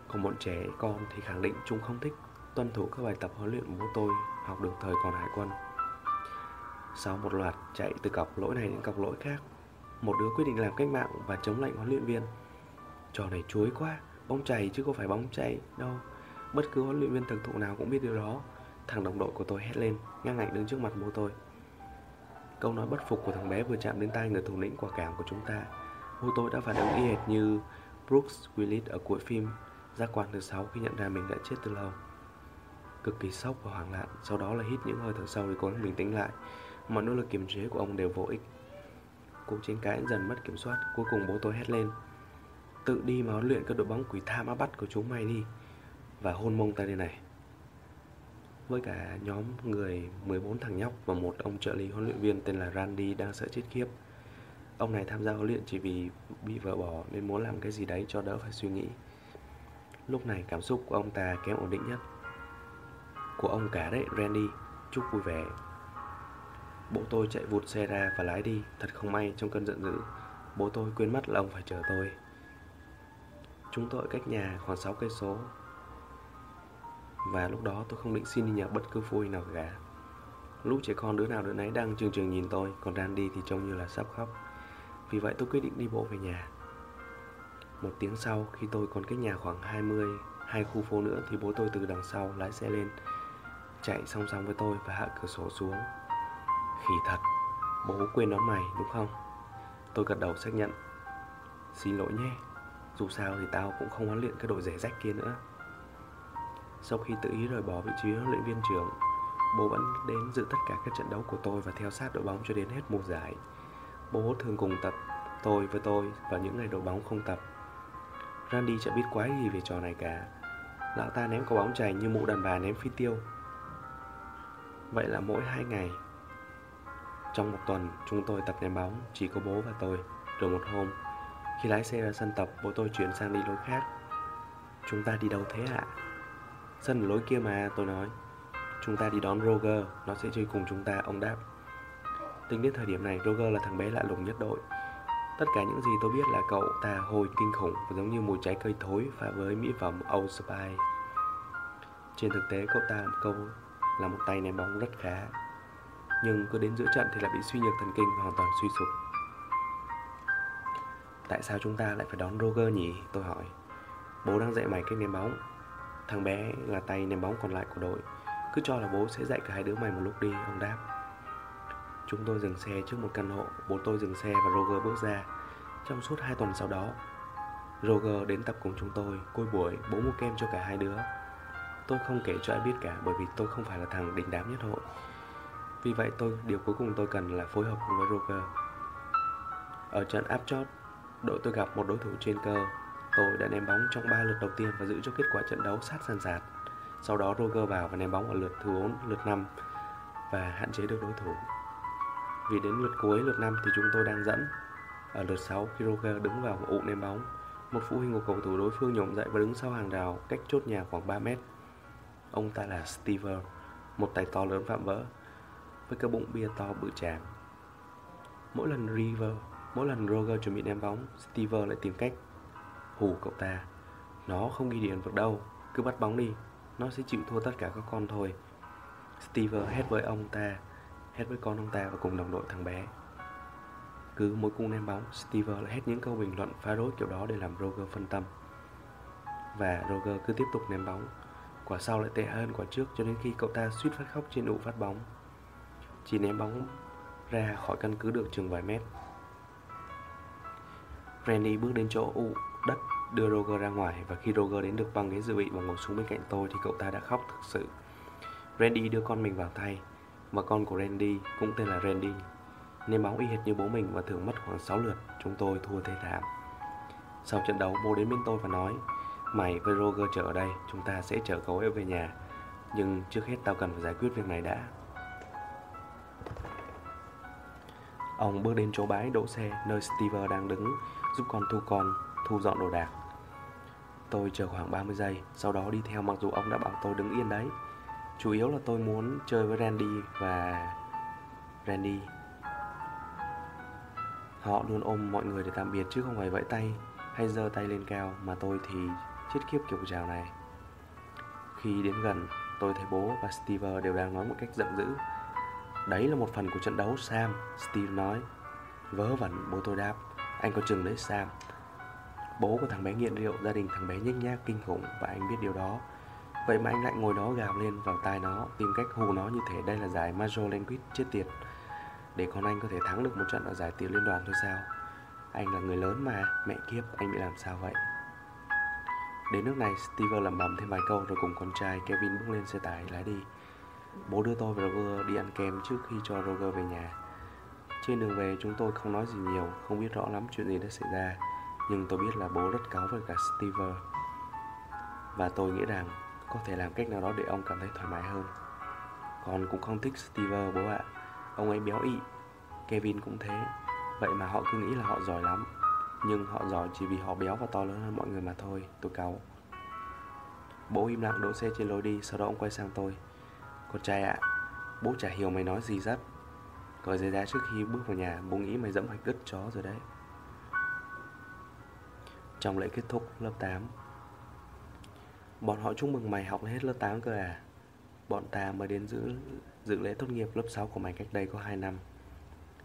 Còn bọn trẻ con thì khẳng định chúng không thích tuân thủ các bài tập huấn luyện bố tôi học được thời còn hải quân. Sau một loạt chạy từ cọc lỗi này đến cọc lỗi khác, Một đứa quyết định làm cách mạng và chống lệnh huấn luyện viên. Trò này chuối quá, Bóng chày chứ không phải bóng chạy đâu. Bất cứ huấn luyện viên thực thụ nào cũng biết điều đó. Thằng đồng đội của tôi hét lên Ngang ngạnh đứng trước mặt bố tôi. Câu nói bất phục của thằng bé vừa chạm đến tai người thủ lĩnh quả cảm của chúng ta. Bố tôi đã phản ứng y hệt như Brooks Willis ở cuối phim Giác quan thứ sáu khi nhận ra mình đã chết từ lâu. Cực kỳ sốc và hoảng loạn, Sau đó là hít những hơi thở sâu để cố gắng bình tĩnh lại. Mọi nỗ lực kiềm chế của ông đều vô ích. Cuộc tranh cãi dần mất kiểm soát, Cuối cùng bố tôi hét lên. Tự đi mà huấn luyện các đội bóng quỷ tham áp bắt của chúng mày đi Và hôn mông ta đây này. Với cả nhóm người 14 thằng nhóc Và một ông trợ lý huấn luyện viên tên là Randy đang sợ chết khiếp. Ông này tham gia huấn luyện chỉ vì bị vợ bỏ Nên muốn làm cái gì đấy cho đỡ phải suy nghĩ. Lúc này cảm xúc của ông ta kém ổn định nhất. Của ông cả đấy, Randy. Chúc vui vẻ. Bố tôi chạy vụt xe ra và lái đi. Thật không may trong cơn giận dữ, Bố tôi quên mất là ông phải chờ tôi. Chúng tôi cách nhà khoảng 6 cây số. Và lúc đó tôi không định xin đi nhờ bất cứ phụ huynh nào cả. Lúc trẻ con đứa nào đứa nấy đang trường trường nhìn tôi, Còn Randy thì trông như là sắp khóc. Vì vậy tôi quyết định đi bộ về nhà. Một tiếng sau, khi tôi còn cách nhà khoảng 20 hai khu phố nữa, thì bố tôi từ đằng sau lái xe lên, Chạy song song với tôi và hạ cửa sổ xuống. Khỉ thật, Bố quên nó mày, đúng không? Tôi gật đầu xác nhận. Xin lỗi nhé. Dù sao thì tao cũng không huấn luyện cái đội rẻ rách kia nữa. Sau khi tự ý rời bỏ vị trí huấn luyện viên trưởng Bố vẫn đến dự tất cả các trận đấu của tôi và theo sát đội bóng cho đến hết mùa giải. Bố thường cùng tập tôi với tôi vào những ngày đội bóng không tập. Randy chẳng biết quái gì về trò này cả. Lão ta ném quả bóng chày như mụ đàn bà ném phi tiêu. Vậy là mỗi hai ngày trong một tuần, chúng tôi tập ném bóng, chỉ có bố và tôi. Rồi một hôm, khi lái xe ra sân tập, bố tôi chuyển sang đi lối khác. Chúng ta đi đâu thế ạ? Sân ở lối kia mà, tôi nói. Chúng ta đi đón Roger, nó sẽ chơi cùng chúng ta, ông đáp. Tính đến thời điểm này, Roger là thằng bé lạ lùng nhất đội. Tất cả những gì tôi biết là cậu ta hồi kinh khủng và giống như mùi trái cây thối pha với mỹ phẩm Old Spice. Trên thực tế, cậu ta một câu là một tay ném bóng rất khá nhưng cứ đến giữa trận thì lại bị suy nhược thần kinh và hoàn toàn suy sụp. Tại sao chúng ta lại phải đón Roger nhỉ? Tôi hỏi. Bố đang dạy mày cách ném bóng. Thằng bé là tay ném bóng còn lại của đội. Cứ cho là bố sẽ dạy cả hai đứa mày một lúc đi, ông đáp. Chúng tôi dừng xe trước một căn hộ, bố tôi dừng xe và Roger bước ra. Trong suốt hai tuần sau đó, Roger đến tập cùng chúng tôi, cuối buổi, bố mua kem cho cả hai đứa. Tôi không kể cho ai biết cả bởi vì tôi không phải là thằng đình đám nhất hội. Vì vậy tôi điều cuối cùng tôi cần là phối hợp cùng với Roger. Ở trận áp chót, đội tôi gặp một đối thủ trên cơ. Tôi đã ném bóng trong 3 lượt đầu tiên và giữ cho kết quả trận đấu sát sàn sạt. Sau đó Roger vào và ném bóng ở lượt thứ 4, lượt 5 và hạn chế được đối thủ. Vì đến lượt cuối lượt 5 thì chúng tôi đang dẫn. Ở lượt 6 khi Roger đứng vào ụ ném bóng, một phụ huynh của cầu thủ đối phương nhổm dậy và đứng sau hàng rào cách chốt nhà khoảng 3 mét. Ông ta là Steve, một tay to lớn phạm vỡ với cái bụng bia to bự tràng. Mỗi lần River, mỗi lần Roger chuẩn bị ném bóng, Steve lại tìm cách hù cậu ta. Nó không ghi điểm được đâu, cứ bắt bóng đi, nó sẽ chịu thua tất cả các con thôi. Steve hét với ông ta, hét với con ông ta và cùng đồng đội thằng bé. Cứ mỗi cung ném bóng, Steve lại hét những câu bình luận phá rối kiểu đó để làm Roger phân tâm. Và Roger cứ tiếp tục ném bóng. Quả sau lại tệ hơn quả trước cho đến khi cậu ta suýt phát khóc trên ụ phát bóng chỉ ném bóng ra khỏi căn cứ được chừng vài mét. Randy bước đến chỗ ụ đất đưa Roger ra ngoài và khi Roger đến được băng ghế dự bị và ngồi xuống bên cạnh tôi thì cậu ta đã khóc thực sự. Randy đưa con mình vào tay và con của Randy cũng tên là Randy. Ném bóng y hệt như bố mình và thường mất khoảng 6 lượt, chúng tôi thua thê thảm. Sau trận đấu, bố đến bên tôi và nói Mày với Roger chờ ở đây, chúng ta sẽ chở cậu ấy về nhà Nhưng trước hết tao cần phải giải quyết việc này đã Ông bước đến chỗ bãi đỗ xe nơi Steve đang đứng giúp con thu con thu dọn đồ đạc. Tôi chờ khoảng 30 giây, sau đó đi theo mặc dù ông đã bảo tôi đứng yên đấy. Chủ yếu là tôi muốn chơi với Randy và Randy. Họ luôn ôm mọi người để tạm biệt chứ không phải vẫy tay hay giơ tay lên cao mà tôi thì chết kiếp kiểu chào này. Khi đến gần, tôi thấy bố và Steve đều đang nói một cách giận dữ Đấy là một phần của trận đấu Sam, Steve nói. Vớ vẩn, bố tôi đáp. Anh có chừng đấy Sam. Bố của thằng bé nghiện rượu, gia đình thằng bé nhếch nhác kinh khủng và anh biết điều đó. Vậy mà anh lại ngồi đó gào lên vào tai nó, tìm cách hù nó như thể đây là giải Major League chết tiệt. Để con anh có thể thắng được một trận ở giải tiểu liên đoàn thôi sao? Anh là người lớn mà, mẹ kiếp, anh bị làm sao vậy? Đến nước này, Steve lẩm bẩm thêm vài câu rồi cùng con trai Kevin bước lên xe tải lái đi. Bố đưa tôi và Roger đi ăn kem trước khi cho Roger về nhà. Trên đường về chúng tôi không nói gì nhiều, không biết rõ lắm chuyện gì đã xảy ra, nhưng tôi biết là bố rất cáu với cả Steve. Và tôi nghĩ rằng có thể làm cách nào đó để ông cảm thấy thoải mái hơn. Con cũng không thích Steve bố ạ. Ông ấy béo ị. Kevin cũng thế. Vậy mà họ cứ nghĩ là họ giỏi lắm. Nhưng họ giỏi chỉ vì họ béo và to lớn hơn mọi người mà thôi. Tôi cáu. Bố im lặng đỗ xe trên lối đi, sau đó ông quay sang tôi. Con trai ạ, bố chả hiểu mày nói gì rất. Cởi giày ra trước khi bước vào nhà, bố nghĩ mày dẫm phải đứt chó rồi đấy. Trong lễ kết thúc lớp 8 Bọn họ chúc mừng mày học hết lớp 8 cơ à? Bọn ta mới đến giữ dự lễ tốt nghiệp lớp 6 của mày cách đây có 2 năm.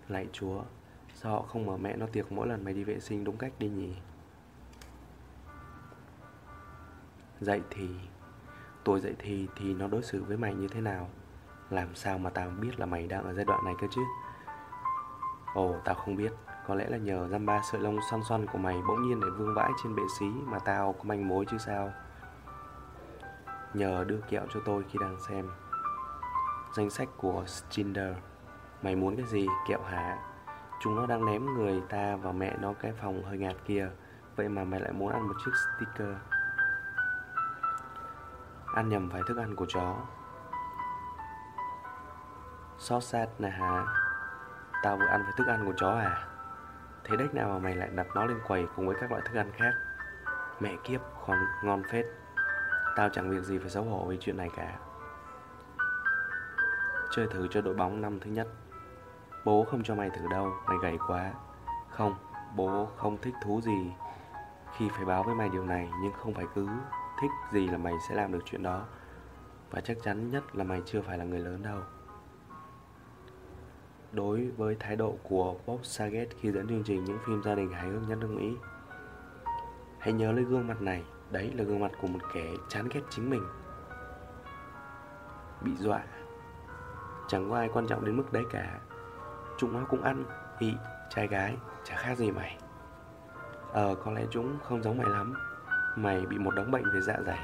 Lạy chúa Sao họ không mở mẹ nó tiệc mỗi lần mày đi vệ sinh đúng cách đi nhỉ? Dạy thì Tôi dạy thì thì nó đối xử với mày như thế nào? Làm sao mà tao biết là mày đang ở giai đoạn này cơ chứ? Ồ, tao không biết. Có lẽ là nhờ dăm ba sợi lông xoăn xoăn của mày bỗng nhiên để vương vãi trên bệ xí Mà tao có manh mối chứ sao? Nhờ đưa kẹo cho tôi khi đang xem. Danh sách của Stinder Mày muốn cái gì, kẹo hả? Chúng nó đang ném người ta và mẹ nó cái phòng hơi ngạt kia. Vậy mà mày lại muốn ăn một chiếc sticker. Ăn nhầm phải thức ăn của chó. Xót xa nè hả? Tao vừa ăn phải thức ăn của chó à? Thế đếch nào mà mày lại đặt nó lên quầy cùng với các loại thức ăn khác? Mẹ kiếp còn ngon phết. Tao chẳng việc gì phải xấu hổ với chuyện này cả. Chơi thử cho đội bóng năm thứ nhất. Bố không cho mày thử đâu, mày gầy quá. Không, bố không thích thú gì Khi phải báo với mày điều này Nhưng không phải cứ thích gì là mày sẽ làm được chuyện đó. Và chắc chắn nhất là mày chưa phải là người lớn đâu. Đối với thái độ của Bob Saget khi dẫn chương trình những phim gia đình hài hước nhất nước Mỹ. Hãy nhớ lấy gương mặt này Đấy là gương mặt của một kẻ chán ghét chính mình. Bị dọa. Chẳng có ai quan trọng đến mức đấy cả. Chúng nó cũng ăn, ị, trai gái Chả khác gì mày. Ờ có lẽ chúng không giống mày lắm. Mày bị một đống bệnh về dạ dày.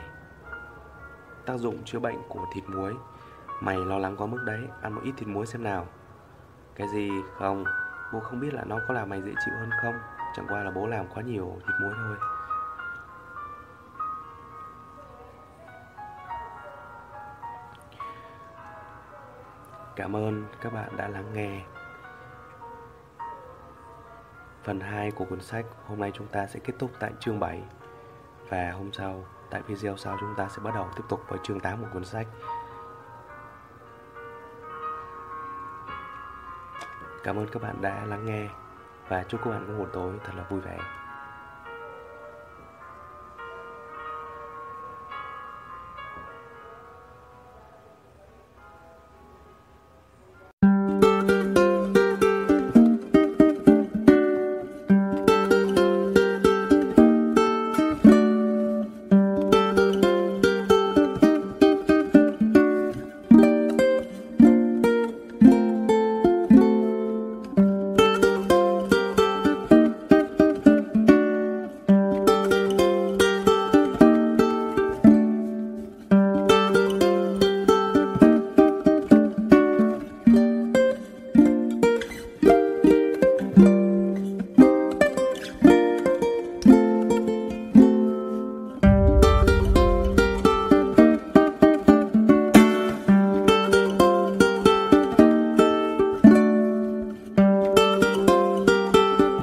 Tác dụng chữa bệnh của thịt muối. Mày lo lắng có mức đấy Ăn một ít thịt muối xem nào. Cái gì? Không. Bố không biết là nó có làm mày dễ chịu hơn không? Chẳng qua là bố làm quá nhiều thịt muối thôi. Cảm ơn các bạn đã lắng nghe Phần 2 của cuốn sách hôm nay chúng ta sẽ kết thúc tại chương 7 Và hôm sau, tại video sau chúng ta sẽ bắt đầu tiếp tục với chương 8 của cuốn sách. Cảm ơn các bạn đã lắng nghe Và chúc các bạn có một tối thật là vui vẻ.